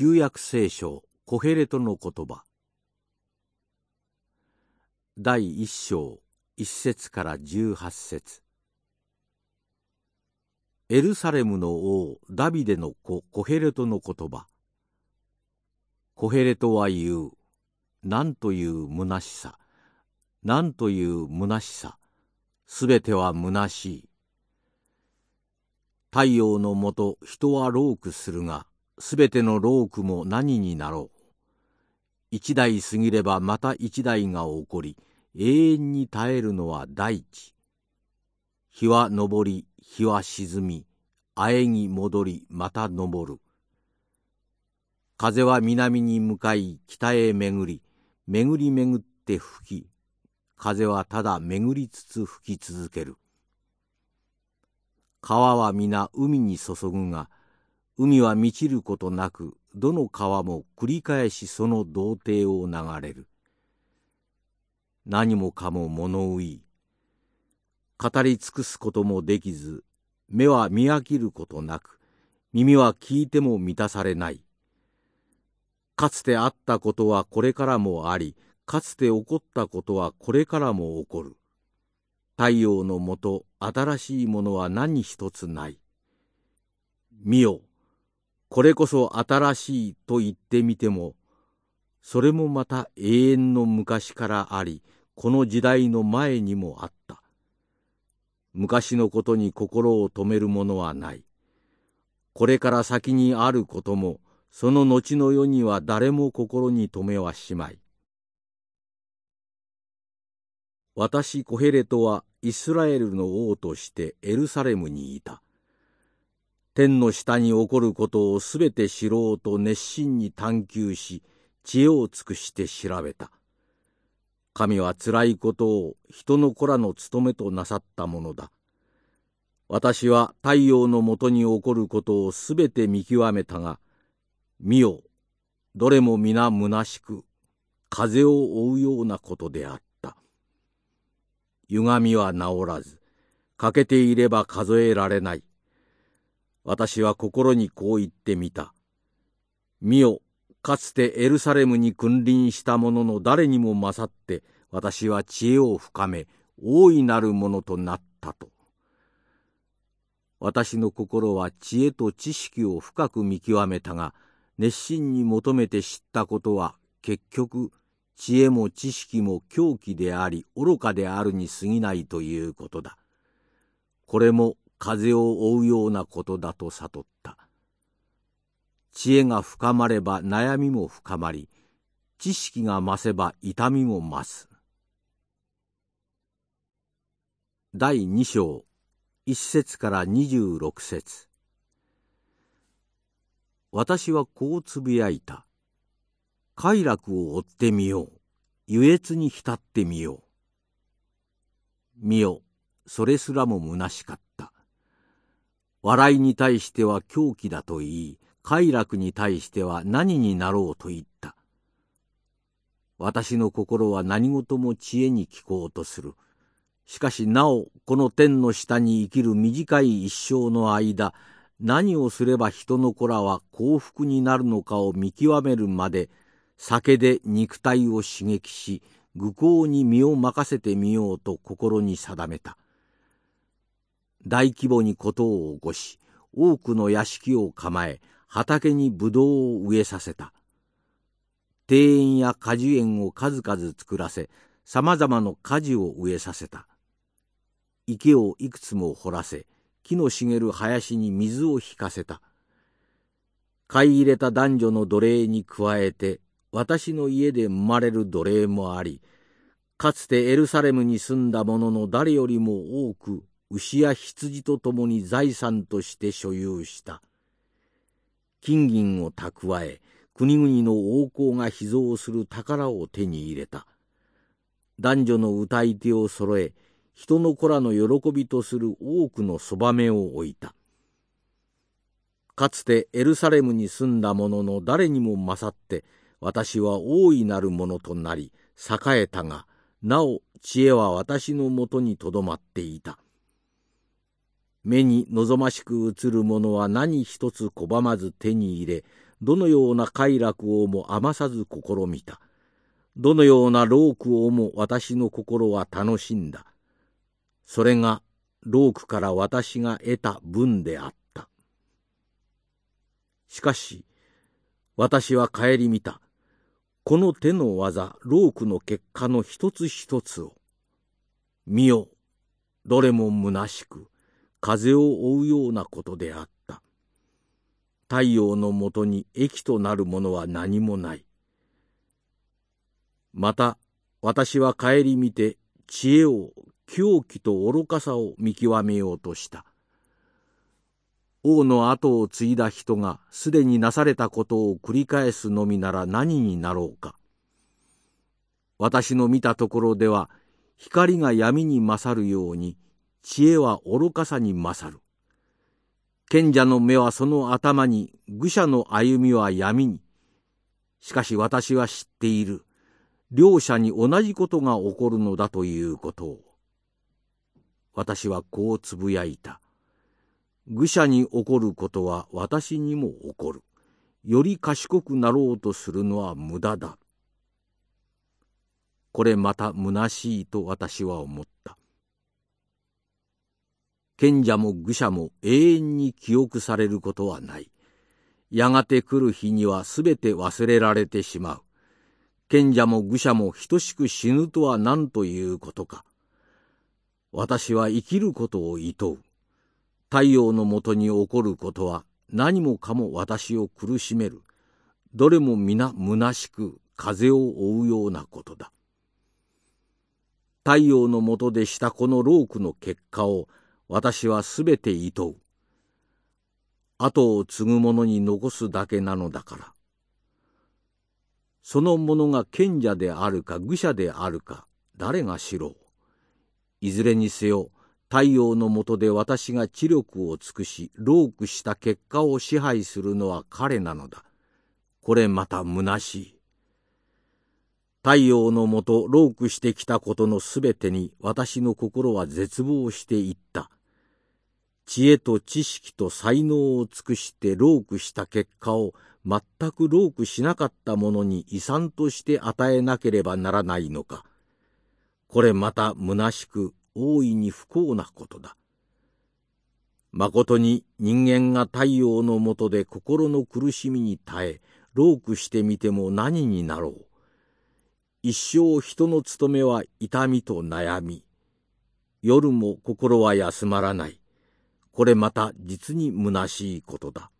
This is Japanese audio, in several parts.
旧約聖書コヘレトの言葉。第一章一節から十八節。エルサレムの王ダビデの子コヘレトの言葉。コヘレトは言う何という虚しさ。何という虚しさ。すべては虚しい。太陽のもと人はロークするがすべてのロークも何になろう。一代過ぎればまた一代が起こり永遠に耐えるのは大地。日は昇り日は沈みあえぎ戻りまた昇る。風は南に向かい北へ巡り巡り巡って吹き風はただ巡りつつ吹き続ける。川は皆海に注ぐが海は満ちることなくどの川も繰り返しその童貞を流れる。何もかも物言い語り尽くすこともできず目は見飽きることなく耳は聞いても満たされない。かつてあったことはこれからもありかつて起こったことはこれからも起こる。太陽のもと新しいものは何一つない。見よ。これこそ新しいと言ってみてもそれもまた永遠の昔からありこの時代の前にもあった。昔のことに心を止めるものはない。これから先にあることもその後の世には誰も心に留めはしまい。私コヘレトはイスラエルの王としてエルサレムにいた。天の下に起こることをすべて知ろうと熱心に探求し知恵を尽くして調べた。神はつらいことを人の子らの務めとなさったものだ。私は太陽のもとに起こることをすべて見極めたが見よどれも皆虚しく風を追うようなことであった。歪みは治らず欠けていれば数えられない。私は心にこう言ってみた見よかつてエルサレムに君臨した者の誰にも勝って私は知恵を深め大いなるものとなったと私の心は知恵と知識を深く見極めたが熱心に求めて知ったことは結局知恵も知識も狂気であり愚かであるに過ぎないということだ。これも風を追うようなことだと悟った。知恵が深まれば悩みも深まり、知識が増せば痛みも増す。第二章一節から二十六節私はこうつぶやいた。快楽を追ってみよう。優越に浸ってみよう。見よ、それすらも虚しかった。笑いに対しては狂気だと言い、快楽に対しては何になろうと言った。私の心は何事も知恵に聞こうとする。しかしなおこの天の下に生きる短い一生の間何をすれば人の子らは幸福になるのかを見極めるまで酒で肉体を刺激し愚行に身を任せてみようと心に定めた大規模に事を起こし多くの屋敷を構え畑にブドウを植えさせた庭園や果樹園を数々作らせさまざまな果樹を植えさせた池をいくつも掘らせ木の茂る林に水を引かせた。買い入れた男女の奴隷に加えて、私の家で生まれる奴隷もあり、かつてエルサレムに住んだ者の誰よりも多く、牛や羊と共に財産として所有した。金銀を蓄え、国々の王侯が秘蔵する宝を手に入れた。男女の歌い手を揃え、人の子らの喜びとする多くのそばめを置いた。かつてエルサレムに住んだ者の誰にも勝って私は大いなるものとなり栄えたがなお知恵は私のもとにとどまっていた。目に望ましく映るものは何一つ拒まず手に入れどのような快楽をも余さず試みた。どのような労苦をも私の心は楽しんだ。それが労苦から私が得た分であった。しかし、私は顧みた。この手の技、労苦の結果の一つ一つを。見よ、どれも虚しく、風を追うようなことであった。太陽のもとに益となるものは何もない。また、私は顧みて知恵を狂気と愚かさを見極めようとした。王の後を継いだ人がすでになされたことを繰り返すのみなら何になろうか。私の見たところでは光が闇に勝るように知恵は愚かさに勝る。賢者の目はその頭に、愚者の歩みは闇に。しかし私は知っている。両者に同じことが起こるのだということを。私はこうつぶやいた。愚者に起こることは私にも起こる。より賢くなろうとするのは無駄だ。これまた虚しいと私は思った。賢者も愚者も永遠に記憶されることはない。やがて来る日にはすべて忘れられてしまう。賢者も愚者も等しく死ぬとは何ということか。私は生きることを厭う。太陽のもとに起こることは何もかも私を苦しめる。どれも皆虚しく風を追うようなことだ。太陽のもとでしたこのロークの結果を私はすべて厭う。後を継ぐ者に残すだけなのだから。その者が賢者であるか愚者であるか誰が知ろう。いずれにせよ太陽の下で私が知力を尽くしロークした結果を支配するのは彼なのだ。これまた虚しい。太陽のもとロークしてきたことのすべてに私の心は絶望していった。知恵と知識と才能を尽くしてロークした結果を全くロークしなかった者に遺産として与えなければならないのか。これまた虚しく大いに不幸なことだ。まことに人間が太陽のもとで心の苦しみに耐え、ロークしてみても何になろう。一生人の務めは痛みと悩み。夜も心は休まらない。これまた実に虚しいことだ。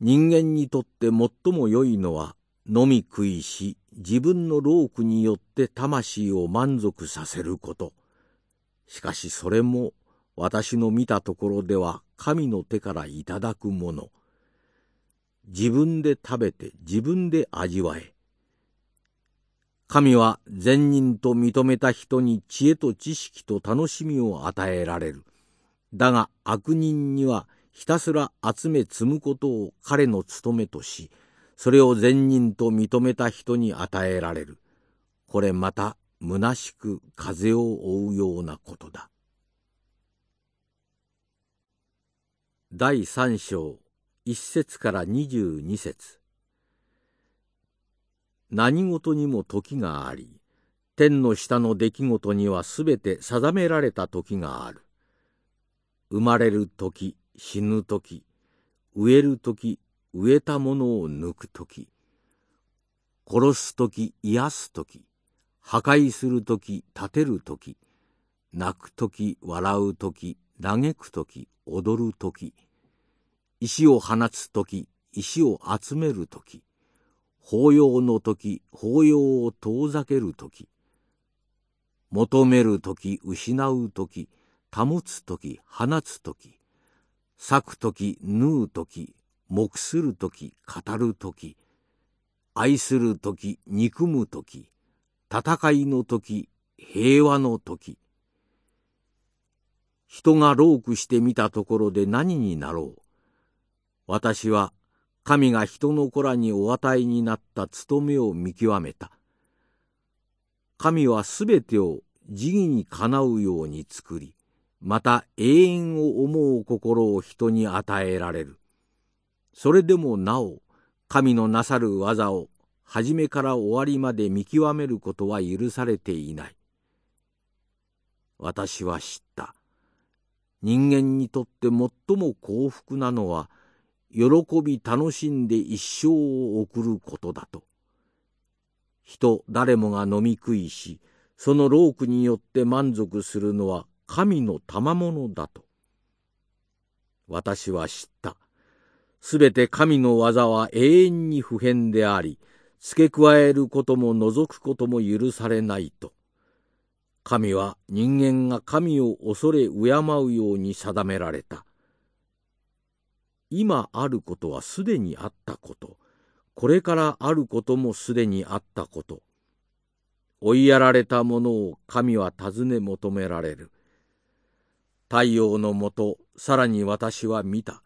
人間にとって最も良いのは飲み食いし自分の労苦によって魂を満足させること。しかしそれも私の見たところでは神の手からいただくもの。自分で食べて自分で味わえ。神は善人と認めた人に知恵と知識と楽しみを与えられる。だが悪人にはひたすら集め積むことを彼の務めとし、それを善人と認めた人に与えられる。これまた虚しく風を追うようなことだ。第三章一節から二十二節何事にも時があり、天の下の出来事にはすべて定められた時がある。生まれる時死ぬ時植える時植えたものを抜く時殺す時癒す時破壊する時立てる時泣く時笑う時嘆く時踊る時石を放つ時石を集める時法要の時法要を遠ざける時求める時失う時保つ時放つ時咲く時縫う時黙する時語る時愛する時憎む時戦いの時平和の時人がロークしてみたところで何になろう。私は神が人の子らにお与えになった務めを見極めた。神はすべてを慈義にかなうように作りまた永遠を思う心を人に与えられる。それでもなお神のなさる技を初めから終わりまで見極めることは許されていない。私は知った。人間にとって最も幸福なのは、喜び楽しんで一生を送ることだと。人誰もが飲み食いし、その労苦によって満足するのは神の賜物だと。私は知った。すべて神の技は永遠に不変であり、付け加えることも除くことも許されないと。神は人間が神を恐れ敬うように定められた。今あることはすでにあったこと。これからあることもすでにあったこと。追いやられたものを神は尋ね求められる。太陽のもと、さらに私は見た。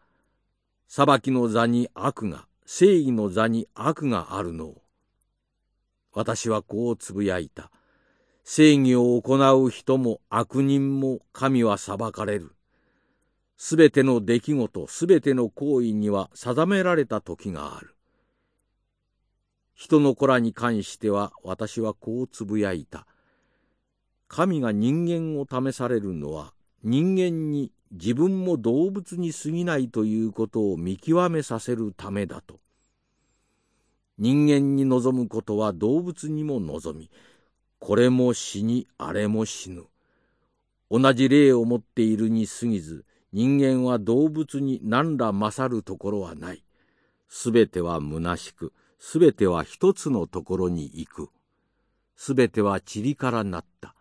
裁きの座に悪が、正義の座に悪があるのを。私はこうつぶやいた。正義を行う人も悪人も神は裁かれる。すべての出来事、すべての行為には定められた時がある。人の子らに関しては私はこうつぶやいた。神が人間を試されるのは人間に自分も動物に過ぎないということを見極めさせるためだと。人間に望むことは動物にも望み、これも死にあれも死ぬ。同じ霊を持っているに過ぎず、人間は動物に何ら勝るところはない。すべては虚しく、すべては一つのところに行く。すべては塵からなった。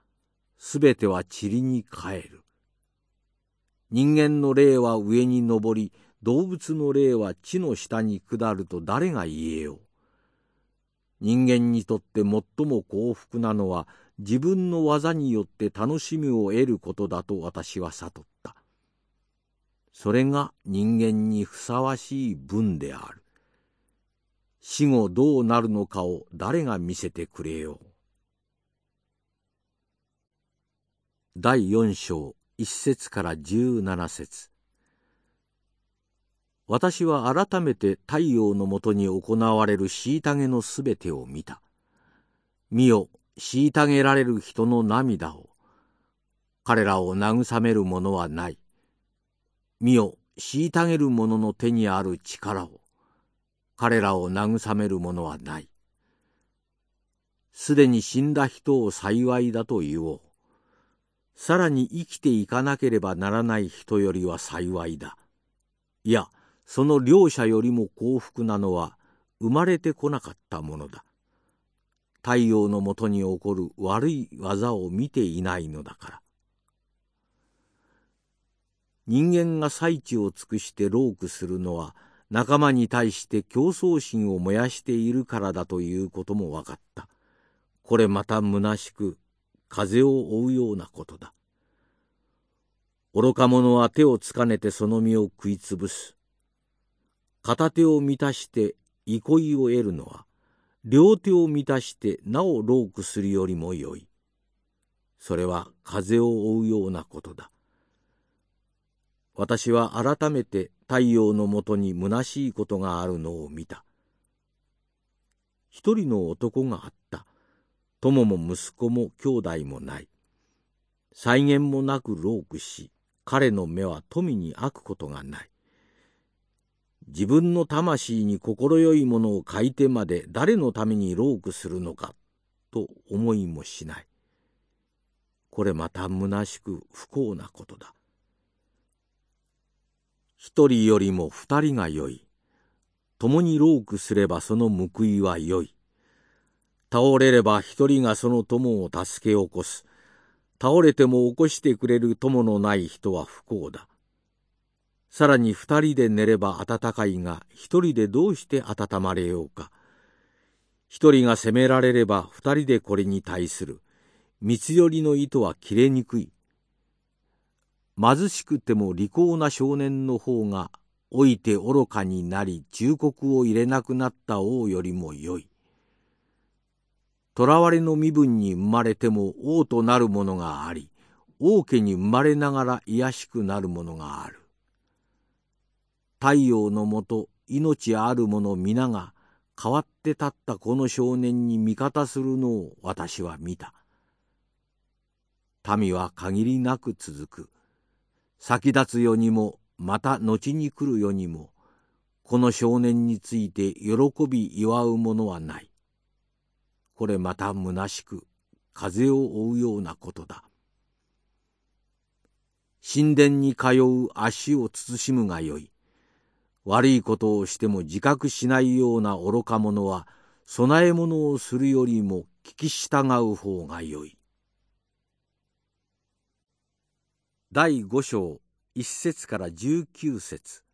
すべては塵に帰る。人間の霊は上に登り、動物の霊は地の下に下ると誰が言えよう。人間にとって最も幸福なのは自分の技によって楽しみを得ることだと私は悟った。それが人間にふさわしい文である。死後どうなるのかを誰が見せてくれよう。第四章一節から十七節私は改めて太陽のもとに行われる虐げのすべてを見た。見よ、虐げられる人の涙を。彼らを慰めるものはない。見よ、虐げる者の手にある力を。彼らを慰めるものはない。すでに死んだ人を幸いだと言おう。さらに生きていかなければならない人よりは幸いだ。いや、その両者よりも幸福なのは生まれてこなかったものだ。太陽のもとに起こる悪い技を見ていないのだから。人間が最地を尽くして労苦するのは仲間に対して競争心を燃やしているからだということも分かった。これまた虚しく風を追うようなことだ。愚か者は手をつかねてその身を食いつぶす。片手を満たして憩いを得るのは、両手を満たしてなお労苦するよりもよい。それは風を追うようなことだ。私は改めて太陽のもとに虚しいことがあるのを見た。一人の男があった。友も息子も兄弟もない。再現もなく労苦し、彼の目は富に飽くことがない。自分の魂に快いものを書いてまで誰のために労苦するのかと思いもしない。これまた虚しく不幸なことだ。一人よりも二人がよい。共に労苦すればその報いはよい。倒れれば一人がその友を助け起こす。倒れても起こしてくれる友のない人は不幸だ。さらに二人で寝れば暖かいが、一人でどうして温まれようか。一人が責められれば二人でこれに対する。三つ寄りの糸は切れにくい。貧しくても利口な少年の方が、老いて愚かになり忠告を入れなくなった王よりもよい。囚われの身分に生まれても王となるものがあり、王家に生まれながら卑しくなるものがある。太陽のもと命ある者皆が変わって立ったこの少年に味方するのを私は見た。民は限りなく続く。先立つよにもまた後に来るよにもこの少年について喜び祝うものはない。これまた虚しく風を追うようなことだ。神殿に通う足を慎むがよい。悪いことをしても自覚しないような愚か者は供え物をするよりも聞き従う方がよい。第五章一節から十九節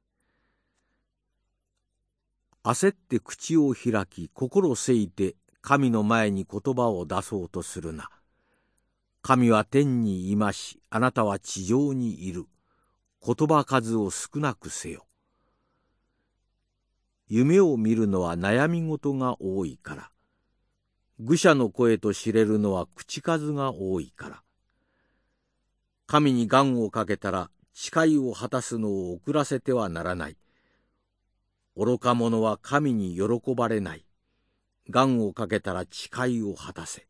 焦って口を開き心せいて神の前に言葉を出そうとするな。神は天にいまし、あなたは地上にいる。言葉数を少なくせよ。夢を見るのは悩み事が多いから。愚者の声と知れるのは口数が多いから。神に願をかけたら誓いを果たすのを遅らせてはならない。愚か者は神に喜ばれない。願をかけたら誓いを果たせ。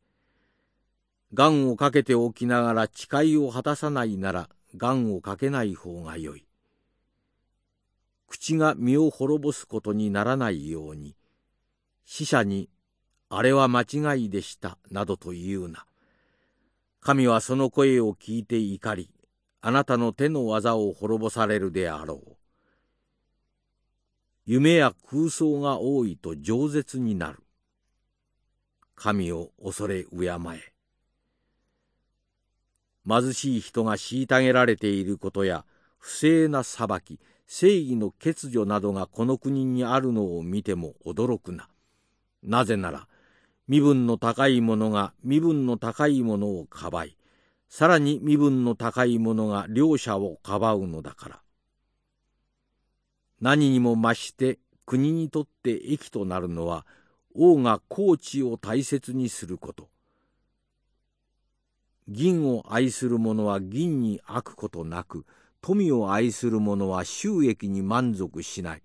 願をかけておきながら誓いを果たさないなら願をかけない方がよい。口が身を滅ぼすことにならないように、死者に、あれは間違いでした、などと言うな。神はその声を聞いて怒り、あなたの手の技を滅ぼされるであろう。夢や空想が多いと饒舌になる。神を恐れ敬え。貧しい人が虐げられていることや、不正な裁き、正義の欠如などがこの国にあるのを見ても驚くな。なぜなら、身分の高い者が身分の高い者をかばい、さらに身分の高い者が両者をかばうのだから。何にも増して国にとって益となるのは、王が高知を大切にすること。銀を愛する者は銀に飽くことなく、富を愛する者は収益に満足しない。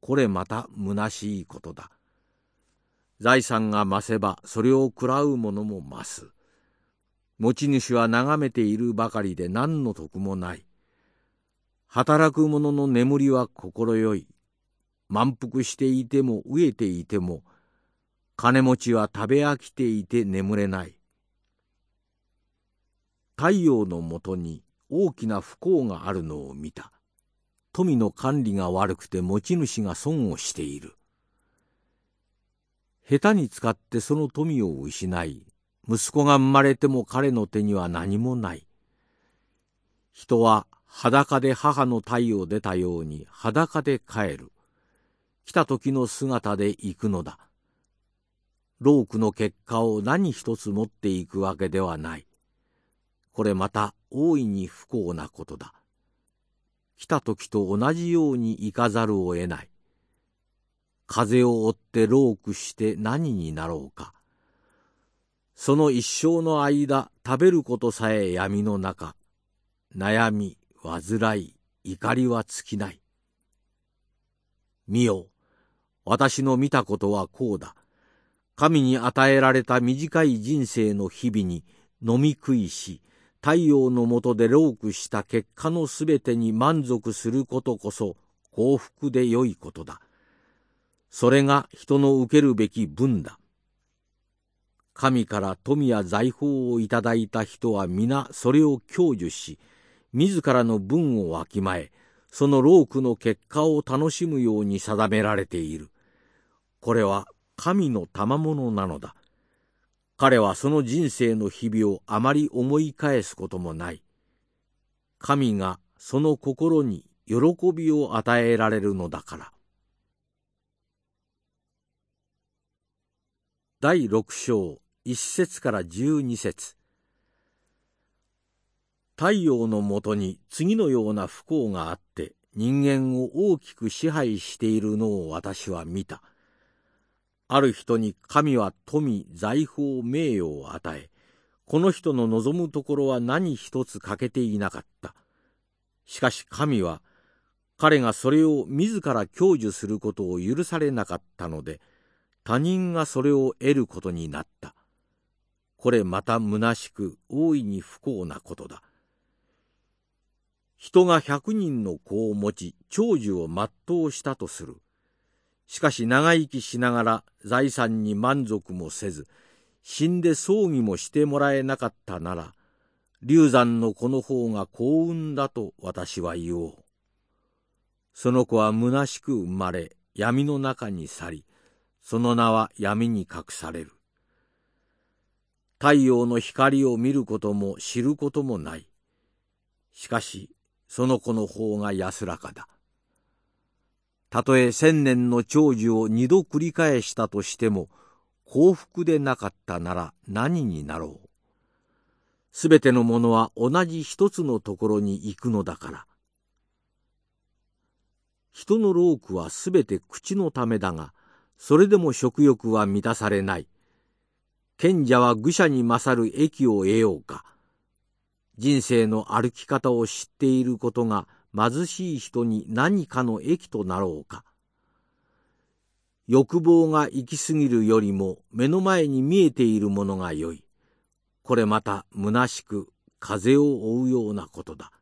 これまた虚しいことだ。財産が増せばそれを喰らう者も増す。持ち主は眺めているばかりで何の得もない。働く者の眠りは心よい。満腹していても飢えていても、金持ちは食べ飽きていて眠れない。太陽のもとに大きな不幸があるのを見た。富の管理が悪くて持ち主が損をしている。下手に使ってその富を失い、息子が生まれても彼の手には何もない。人は裸で母の体を出たように裸で帰る。来た時の姿で行くのだ。労苦の結果を何一つ持っていくわけではない。これまた大いに不幸なことだ。来た時と同じように行かざるを得ない。風を追って労苦して何になろうか。その一生の間、食べることさえ闇の中、悩み、煩い、怒りは尽きない。見よ、私の見たことはこうだ。神に与えられた短い人生の日々に飲み食いし、太陽の下で労苦した結果のすべてに満足することこそ幸福でよいことだ。それが人の受けるべき分だ。神から富や財宝をいただいた人は皆それを享受し、自らの分をわきまえ、その労苦の結果を楽しむように定められている。これは神の賜物なのだ。彼はその人生の日々をあまり思い返すこともない。神がその心に喜びを与えられるのだから。第六章一節から十二節太陽のもとに次のような不幸があって人間を大きく支配しているのを私は見た。ある人に神は富、財宝、名誉を与え、この人の望むところは何一つ欠けていなかった。しかし神は、彼がそれを自ら享受することを許されなかったので他人がそれを得ることになった。これまた虚しく大いに不幸なことだ。人が百人の子を持ち長寿を全うしたとする。しかし長生きしながら財産に満足もせず死んで葬儀もしてもらえなかったなら流産の子の方が幸運だと私は言おう。その子は虚しく生まれ闇の中に去りその名は闇に隠される。太陽の光を見ることも知ることもない。しかしその子の方が安らかだ。たとえ千年の長寿を二度繰り返したとしても幸福でなかったなら何になろう。すべてのものは同じ一つのところに行くのだから。人の労苦はすべて口のためだが、それでも食欲は満たされない。賢者は愚者に勝る益を得ようか。人生の歩き方を知っていることが貧しい人に何かの益となろうか。欲望が行き過ぎるよりも目の前に見えているものがよい。これまた虚しく風を追うようなことだ。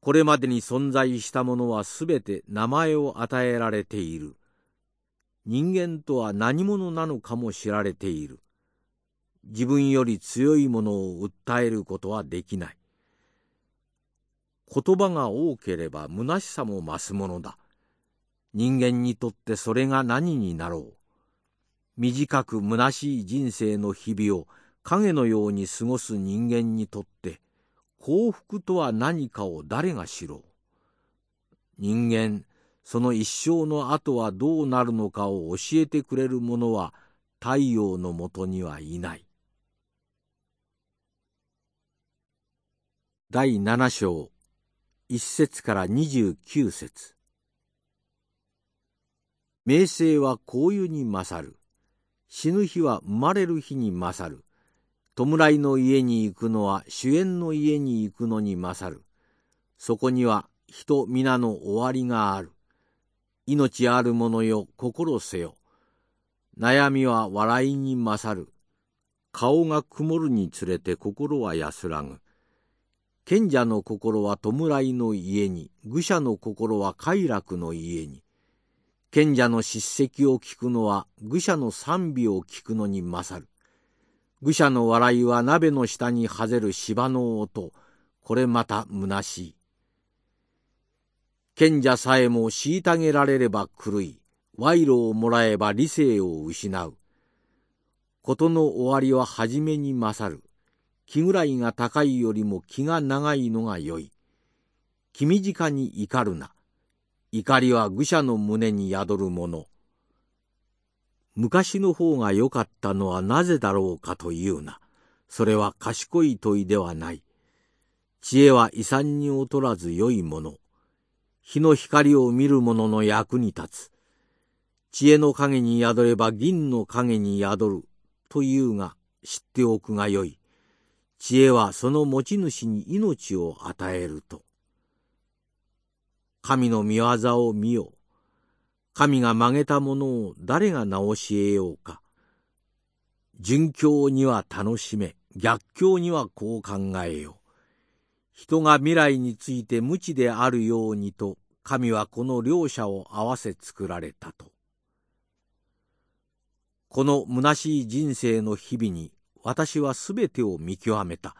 これまでに存在したものはすべて名前を与えられている。人間とは何者なのかも知られている。自分より強いものを訴えることはできない。言葉が多ければ虚しさも増すものだ。人間にとってそれが何になろう。短く虚しい人生の日々を影のように過ごす人間にとって幸福とは何かを誰が知ろう人間その一生の後はどうなるのかを教えてくれる者は太陽のもとにはいない第七章一節から二十九節名声は香油に勝る死ぬ日は生まれる日に勝る。弔いの家に行くのは主演の家に行くのに勝る。そこには人皆の終わりがある。命ある者よ心せよ。悩みは笑いに勝る。顔が曇るにつれて心は安らぐ。賢者の心は弔いの家に、愚者の心は快楽の家に。賢者の叱責を聞くのは愚者の賛美を聞くのに勝る。愚者の笑いは鍋の下にはぜる芝の音、これまた虚しい。賢者さえも虐げられれば狂い、賄賂をもらえば理性を失う。事の終わりは初めに勝る。気ぐらいが高いよりも気が長いのがよい。気短に怒るな。怒りは愚者の胸に宿るもの。昔の方が良かったのはなぜだろうかというな。それは賢い問いではない。知恵は遺産に劣らず良いもの。日の光を見る者の役に立つ。知恵の影に宿れば銀の影に宿るというが知っておくがよい。知恵はその持ち主に命を与えると。神の御業を見よ。神が曲げたものを誰が直し得ようか。順境には楽しめ、逆境にはこう考えよ。人が未来について無知であるようにと、神はこの両者を合わせ作られたと。この虚しい人生の日々に私はすべてを見極めた。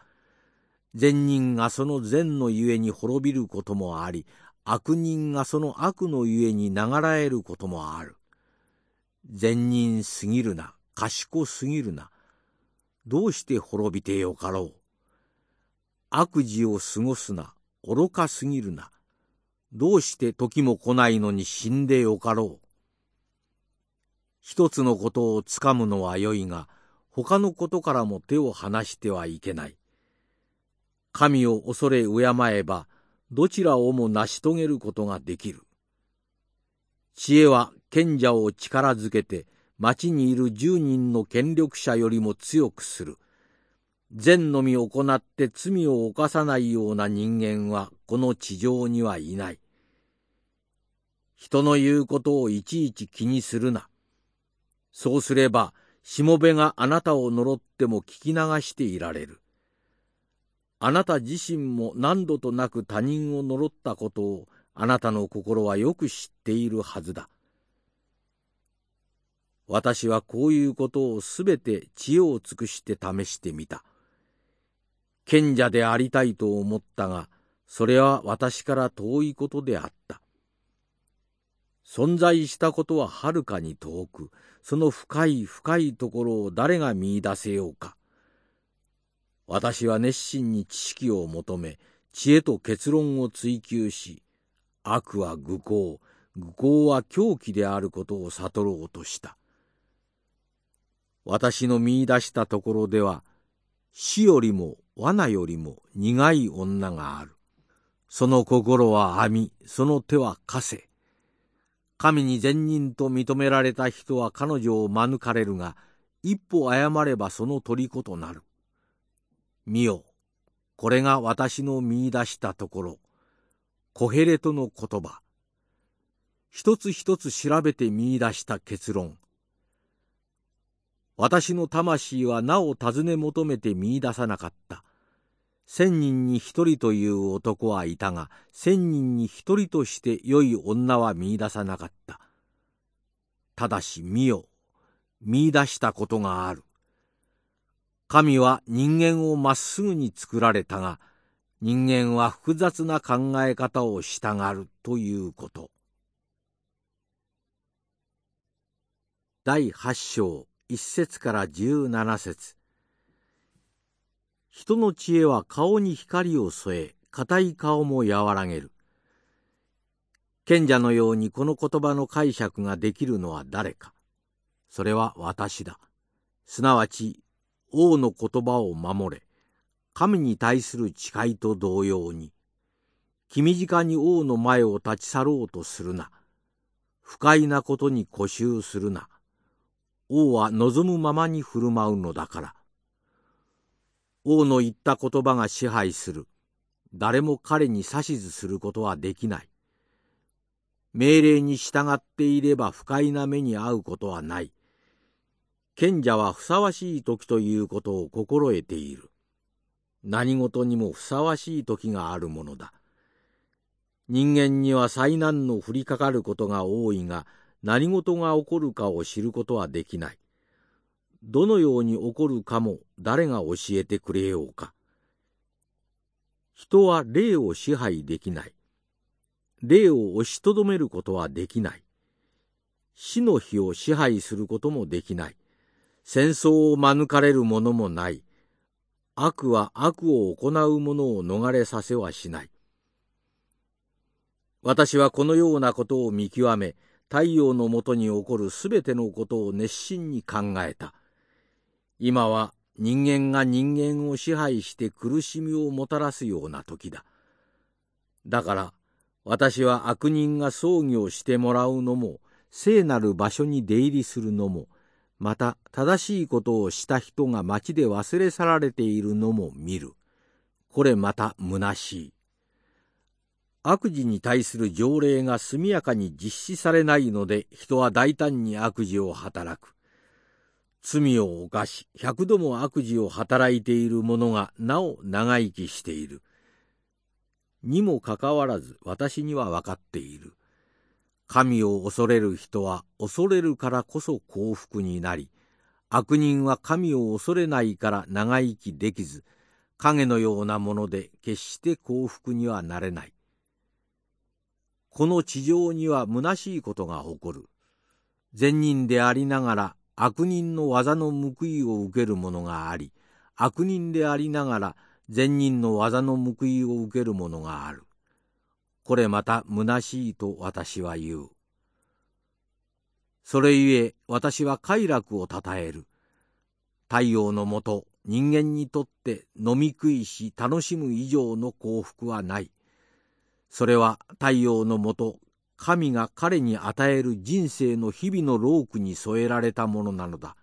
善人がその善のゆえに滅びることもあり、悪人がその悪のゆえに流らえることもある。善人すぎるな、賢すぎるな。どうして滅びてよかろう。悪事を過ごすな、愚かすぎるな。どうして時も来ないのに死んでよかろう。一つのことをつかむのはよいが、他のことからも手を離してはいけない。神を恐れ敬えば、どちらをも成し遂げることができる。知恵は賢者を力づけて町にいる十人の権力者よりも強くする。善のみ行って罪を犯さないような人間はこの地上にはいない。人の言うことをいちいち気にするな。そうすれば、しもべがあなたを呪っても聞き流していられる。あなた自身も何度となく他人を呪ったことをあなたの心はよく知っているはずだ。私はこういうことをすべて知恵を尽くして試してみた。賢者でありたいと思ったが、それは私から遠いことであった。存在したことははるかに遠く、その深い深いところを誰が見出せようか。私は熱心に知識を求め、知恵と結論を追求し、悪は愚行、愚行は狂気であることを悟ろうとした。私の見出したところでは、死よりも罠よりも苦い女がある。その心は網、その手は枷。神に善人と認められた人は彼女を免れるが、一歩誤ればその虜となる。見よ、これが私の見出したところ、コヘレトの言葉。一つ一つ調べて見出した結論。私の魂はなお尋ね求めて見出さなかった。千人に一人という男はいたが、千人に一人として良い女は見出さなかった。ただし見よ、見出したことがある。神は人間をまっすぐに作られたが、人間は複雑な考え方をしたがるということ。第八章一節から十七節人の知恵は顔に光を添え、硬い顔も和らげる。賢者のようにこの言葉の解釈ができるのは誰か。それは私だ。すなわち、王の言葉を守れ。神に対する誓いと同様に。君近に王の前を立ち去ろうとするな。不快なことに固執するな。王は望むままに振る舞うのだから。王の言った言葉が支配する。誰も彼に指図することはできない。命令に従っていれば不快な目に遭うことはない。賢者はふさわしい時ということを心得ている。何事にもふさわしい時があるものだ。人間には災難の降りかかることが多いが、何事が起こるかを知ることはできない。どのように起こるかも誰が教えてくれようか。人は霊を支配できない。霊を押しとどめることはできない。死の日を支配することもできない。戦争を免れるものもない。悪は悪を行う者を逃れさせはしない。私はこのようなことを見極め、太陽のもとに起こるすべてのことを熱心に考えた。今は人間が人間を支配して苦しみをもたらすような時だ。だから私は悪人が葬儀をしてもらうのも聖なる場所に出入りするのもまた正しいことをした人が町で忘れ去られているのも見る。これまた虚しい。悪事に対する条例が速やかに実施されないので人は大胆に悪事を働く。罪を犯し百度も悪事を働いている者がなお長生きしている。にもかかわらず私には分かっている。神を恐れる人は恐れるからこそ幸福になり、悪人は神を恐れないから長生きできず、影のようなもので決して幸福にはなれない。この地上には虚しいことが起こる。善人でありながら悪人の技の報いを受ける者があり、悪人でありながら善人の技の報いを受ける者がある。これまた虚しいと私は言う。それゆえ私は快楽をたたえる。太陽のもと人間にとって飲み食いし楽しむ以上の幸福はない。それは太陽のもと神が彼に与える人生の日々の労苦に添えられたものなのだ。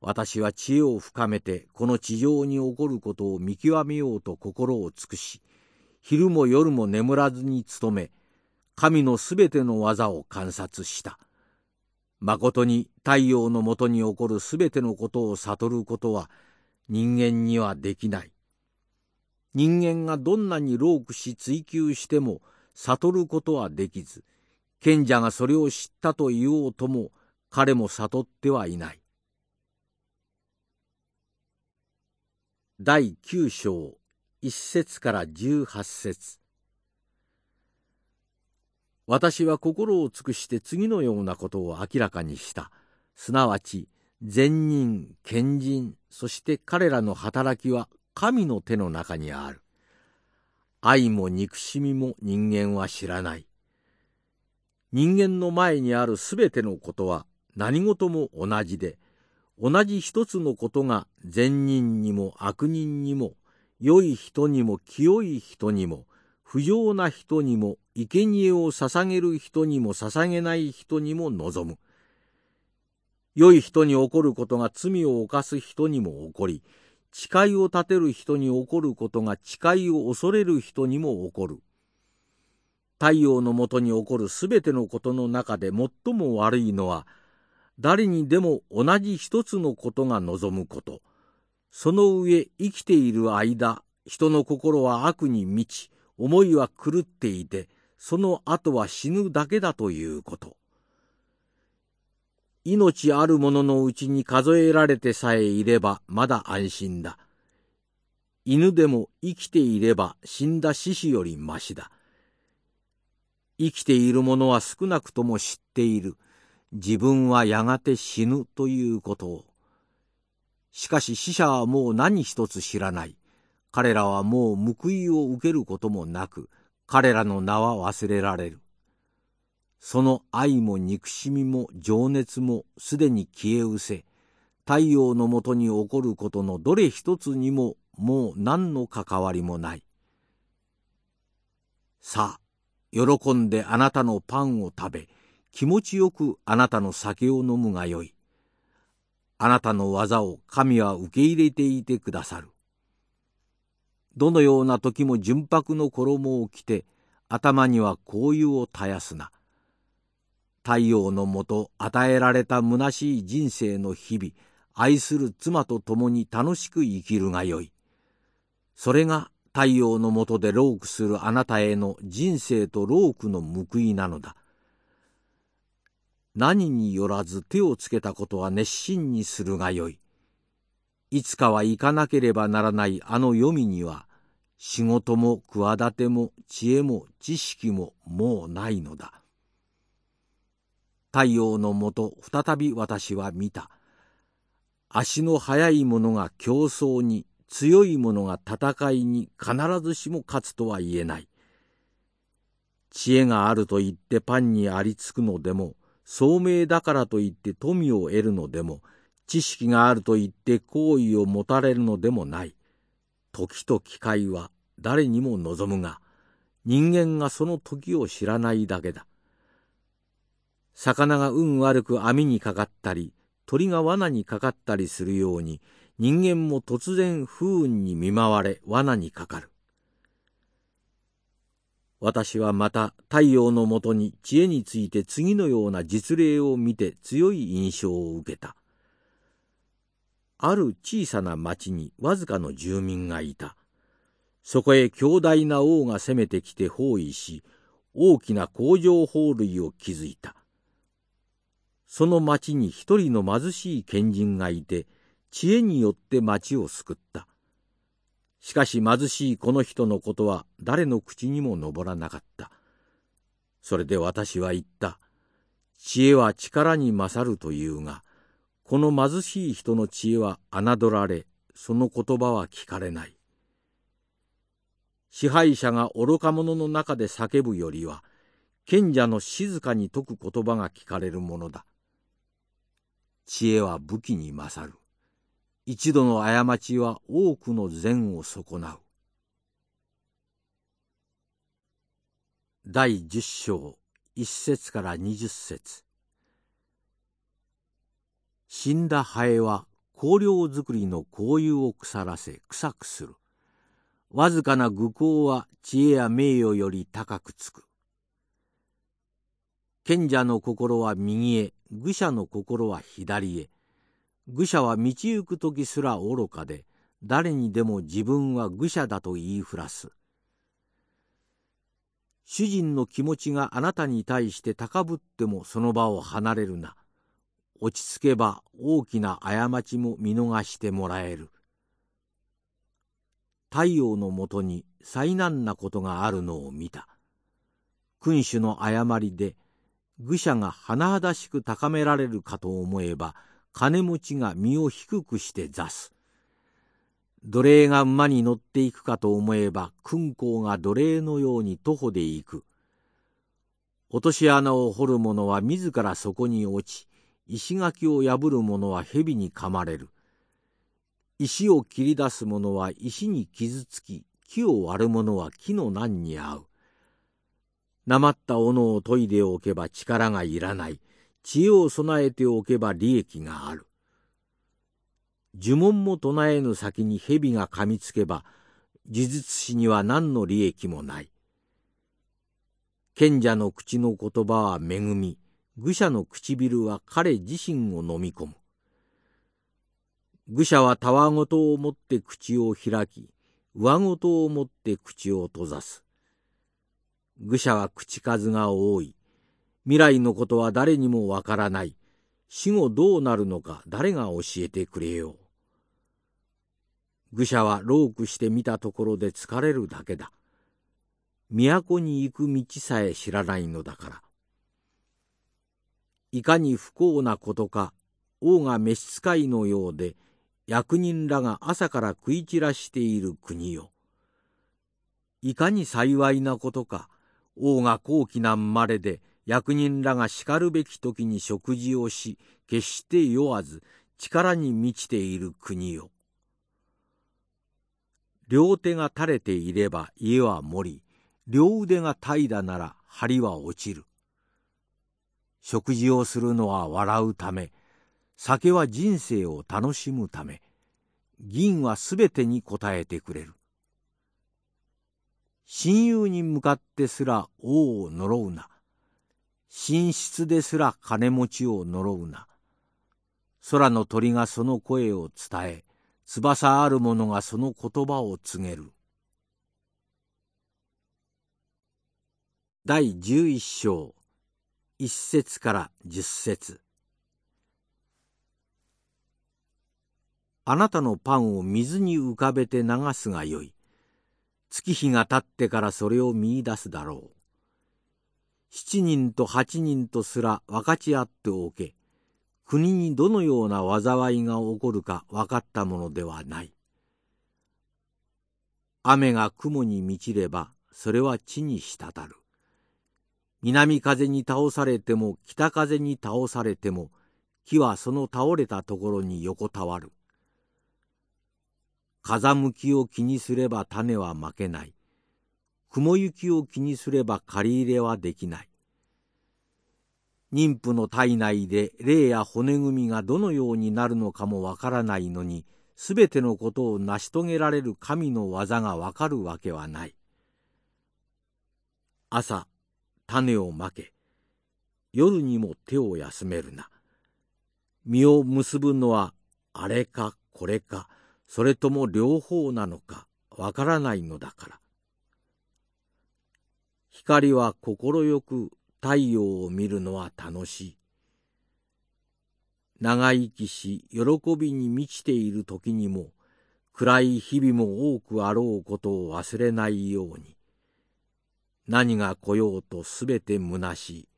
私は知恵を深めてこの地上に起こることを見極めようと心を尽くし昼も夜も眠らずに努め神のすべての技を観察したまことに太陽のもとに起こるすべてのことを悟ることは人間にはできない人間がどんなに老苦し追求しても悟ることはできず賢者がそれを知ったと言おうとも彼も悟ってはいない。第九章一節から十八節。私は心を尽くして次のようなことを明らかにした。すなわち善人賢人そして彼らの働きは神の手の中にある。愛も憎しみも人間は知らない人間の前にあるすべてのことは何事も同じで同じ一つのことが善人にも悪人にも良い人にも清い人にも不浄な人にも生贄を捧げる人にも捧げない人にも望む。良い人に起こることが罪を犯す人にも起こり、誓いを立てる人に起こることが誓いを恐れる人にも起こる。太陽のもとに起こるすべてのことの中で最も悪いのは、誰にでも同じ一つのことが望むこと。その上生きている間、人の心は悪に満ち、思いは狂っていて、その後は死ぬだけだということ。命ある者ののうちに数えられてさえいればまだ安心だ。犬でも生きていれば死んだ獅子よりましだ。生きている者は少なくとも知っている。自分はやがて死ぬということを。しかし死者はもう何一つ知らない。彼らはもう報いを受けることもなく、彼らの名は忘れられる。その愛も憎しみも情熱もすでに消え失せ、太陽のもとに起こることのどれ一つにももう何の関わりもない。さあ、喜んであなたのパンを食べ、気持ちよくあなたの酒を飲むがよい。あなたの技を神は受け入れていてくださる。どのような時も純白の衣を着て、頭には香油を絶やすな。太陽のもと与えられた虚しい人生の日々、愛する妻と共に楽しく生きるがよい。それが太陽のもとでロークするあなたへの人生とロークの報いなのだ。何によらず手をつけたことは熱心にするがよい。いつかは行かなければならないあの読みには、仕事も企ても知恵も知識ももうないのだ。太陽のもと再び私は見た。足の速い者が競争に、強い者が戦いに必ずしも勝つとは言えない。知恵があると言ってパンにありつくのでも、聡明だからといって富を得るのでも、知識があると言って好意を持たれるのでもない。時と機会は誰にも望むが、人間がその時を知らないだけだ。魚が運悪く網にかかったり、鳥が罠にかかったりするように、人間も突然不運に見舞われ罠にかかる。私はまた太陽のもとに知恵について次のような実例を見て強い印象を受けた。ある小さな町にわずかの住民がいた。そこへ強大な王が攻めてきて包囲し、大きな工場法類を築いた。その町に一人の貧しい賢人がいて、知恵によって町を救った。しかし貧しいこの人のことは誰の口にも上らなかった。それで私は言った。知恵は力に勝るというが、この貧しい人の知恵は侮られ、その言葉は聞かれない。支配者が愚か者の中で叫ぶよりは、賢者の静かに説く言葉が聞かれるものだ。知恵は武器に勝る。一度の過ちは多くの善を損なう。第十章一節から二十節死んだハエは香料作りの香油を腐らせ臭くするわずかな愚行は知恵や名誉より高くつく賢者の心は右へ愚者の心は左へ。愚者は道行く時すら愚かで誰にでも自分は愚者だと言いふらす。主人の気持ちがあなたに対して高ぶってもその場を離れるな。落ち着けば大きな過ちも見逃してもらえる。太陽のもとに災難なことがあるのを見た。君主の誤りで愚者が甚だしく高められるかと思えば金持ちが身を低くして座す。奴隷が馬に乗っていくかと思えば君公が奴隷のように徒歩で行く。落とし穴を掘る者は自らそこに落ち石垣を破る者は蛇に噛まれる。石を切り出す者は石に傷つき木を割る者は木の難に遭う。なまった斧を研いでおけば力がいらない。知恵を備えておけば利益がある。呪文も唱えぬ先に蛇が噛みつけば、呪術師には何の利益もない。賢者の口の言葉は恵み、愚者の唇は彼自身を飲み込む。愚者はたわごとをもって口を開き、上ごとをもって口を閉ざす。愚者は口数が多い。未来のことは誰にもわからない。死後どうなるのか誰が教えてくれよう。愚者はロークしてみたところで疲れるだけだ。都に行く道さえ知らないのだから。いかに不幸なことか、王が召使いのようで、役人らが朝から食い散らしている国よ。いかに幸いなことか、王が高貴な生まれで役人らがしかるべき時に食事をし決して酔わず力に満ちている国よ。両手が垂れていれば家は盛り両腕が怠惰なら梁は落ちる。食事をするのは笑うため酒は人生を楽しむため銀はすべてに応えてくれる。親友に向かってすら王を呪うな。寝室ですら金持ちを呪うな。空の鳥がその声を伝え、翼ある者がその言葉を告げる。第十一章一節から十節あなたのパンを水に浮かべて流すがよい。月日が経ってからそれを見いだすだろう。七人と八人とすら分かち合っておけ、国にどのような災いが起こるか分かったものではない。雨が雲に満ちれば、それは地に滴る。南風に倒されても北風に倒されても、木はその倒れたところに横たわる。風向きを気にすれば種は負けない。雲行きを気にすれば借り入れはできない。妊婦の体内で霊や骨組みがどのようになるのかもわからないのに、すべてのことを成し遂げられる神の技がわかるわけはない。朝、種をまけ、夜にも手を休めるな。実を結ぶのはあれかこれか、それとも両方なのかわからないのだから。光は快く太陽を見るのは楽しい。長生きし喜びに満ちている時にも暗い日々も多くあろうことを忘れないように何が来ようとすべて虚しい。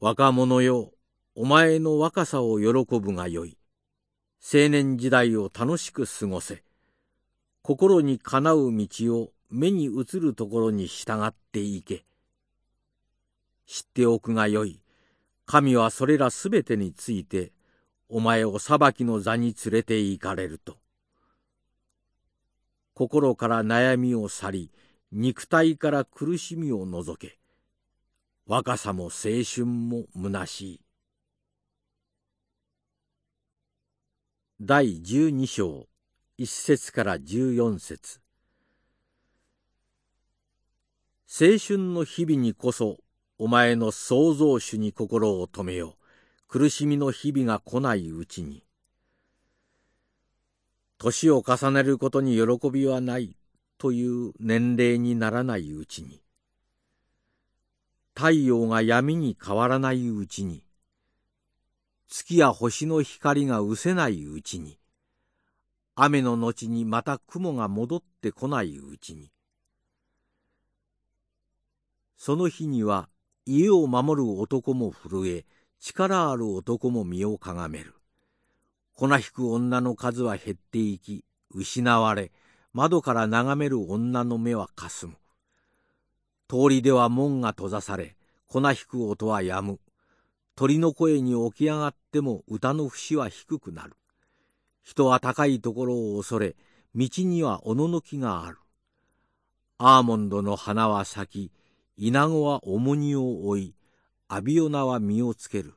若者よ、お前の若さを喜ぶがよい。青年時代を楽しく過ごせ。心にかなう道を目に映るところに従っていけ。知っておくがよい。神はそれらすべてについて、お前を裁きの座に連れて行かれると。心から悩みを去り、肉体から苦しみを除け。若さも青春も虚しい。第12章1節から14節。青春の日々にこそお前の創造主に心を止めよ苦しみの日々が来ないうちに。年を重ねることに喜びはないという年齢にならないうちに。太陽が闇に変わらないうちに。月や星の光が失せないうちに雨の後にまた雲が戻ってこないうちにその日には家を守る男も震え力ある男も身をかがめる。粉引く女の数は減っていき失われ窓から眺める女の目はかすむ。通りでは門が閉ざされ粉引く音はやむ。鳥の声に起き上がっても歌の節は低くなる人は高いところを恐れ道にはおののきがあるアーモンドの花は咲きイナゴは重荷を追い、アビオナは実をつける。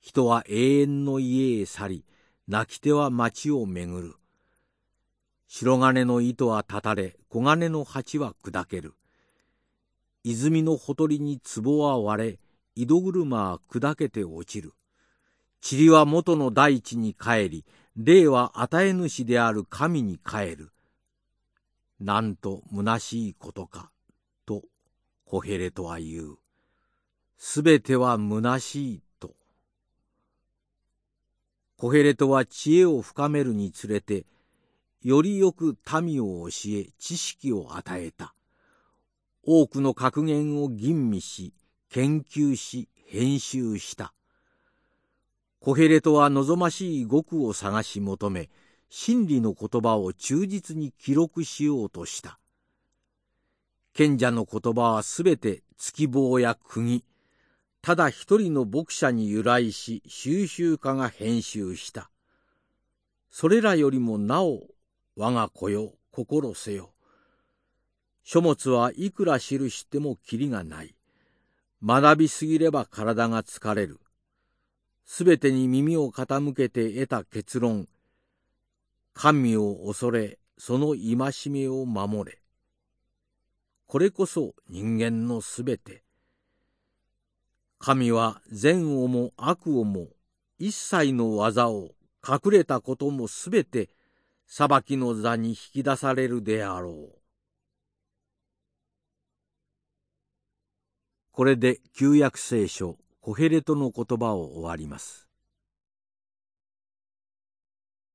人は永遠の家へ去り、泣き手は町を巡る。白金の糸は断たれ、黄金の鉢は砕ける。泉のほとりに壺は割れ、井戸車は砕けて落ちる。塵は元の大地に帰り、霊は与え主である神に帰る。なんと虚しいことか。とコヘレトは言う。すべては虚しいと。コヘレトは知恵を深めるにつれて、よりよく民を教え、知識を与えた。多くの格言を吟味し、研究し、編集した。コヘレトは望ましい語句を探し求め、真理の言葉を忠実に記録しようとした。賢者の言葉はすべて月棒や釘、ただ一人の牧者に由来し収集家が編集した。それらよりもなお我が子よ心せよ。書物はいくら記してもきりがない。学びすぎれば体が疲れる。すべてに耳を傾けて得た結論。神を恐れ、その戒めを守れ。これこそ人間のすべて。神は善をも悪をも一切の技を隠れたこともすべて裁きの座に引き出されるであろう。これで旧約聖書コヘレトの言葉を終わります。